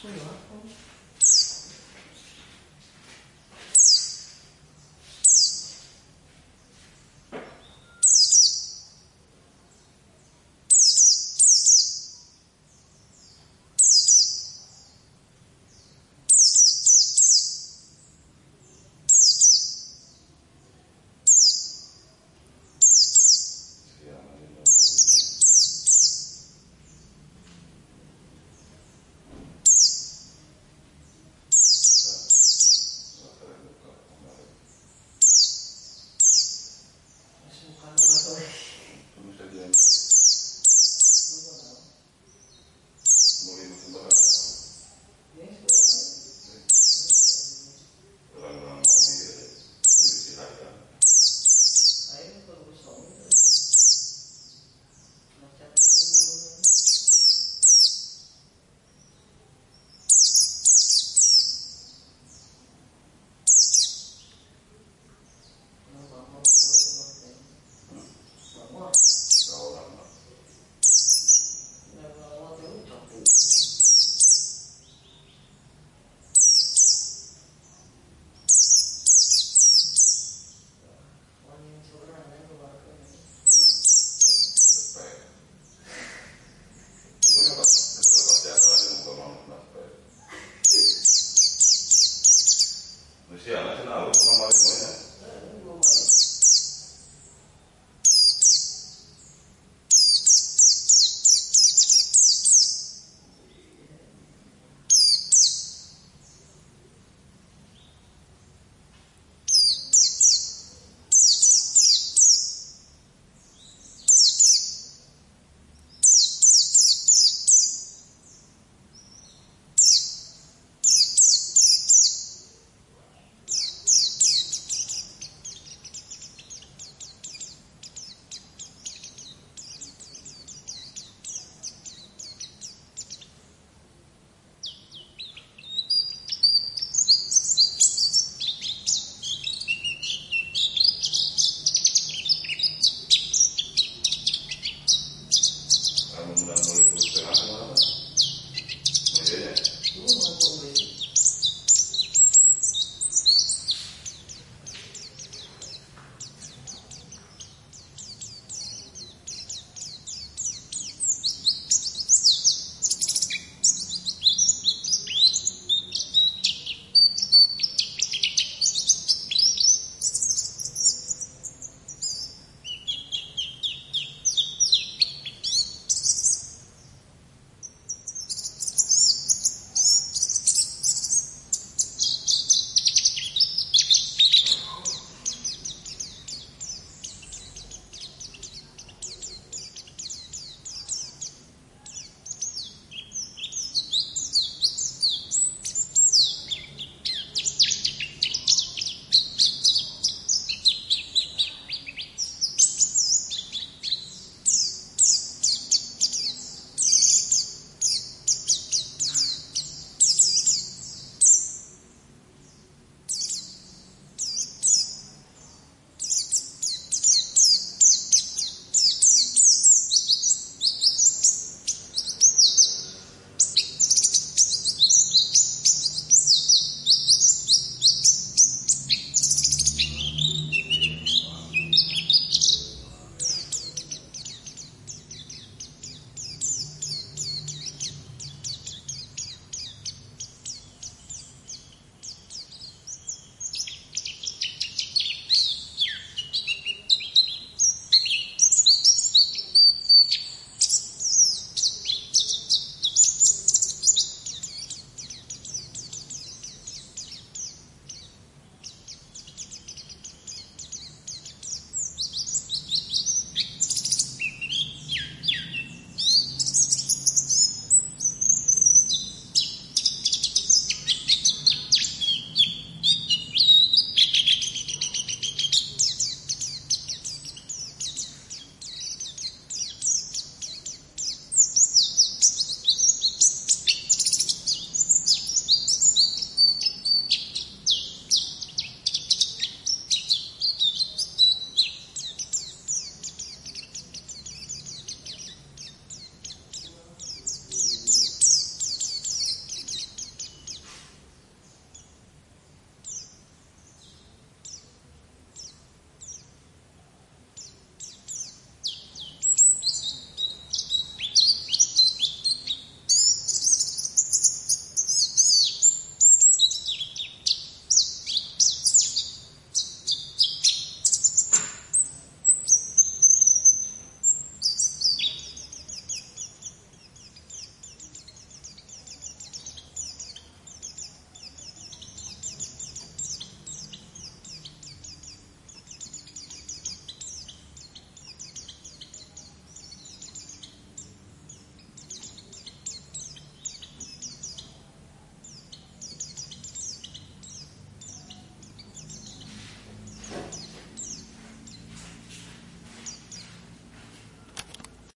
是有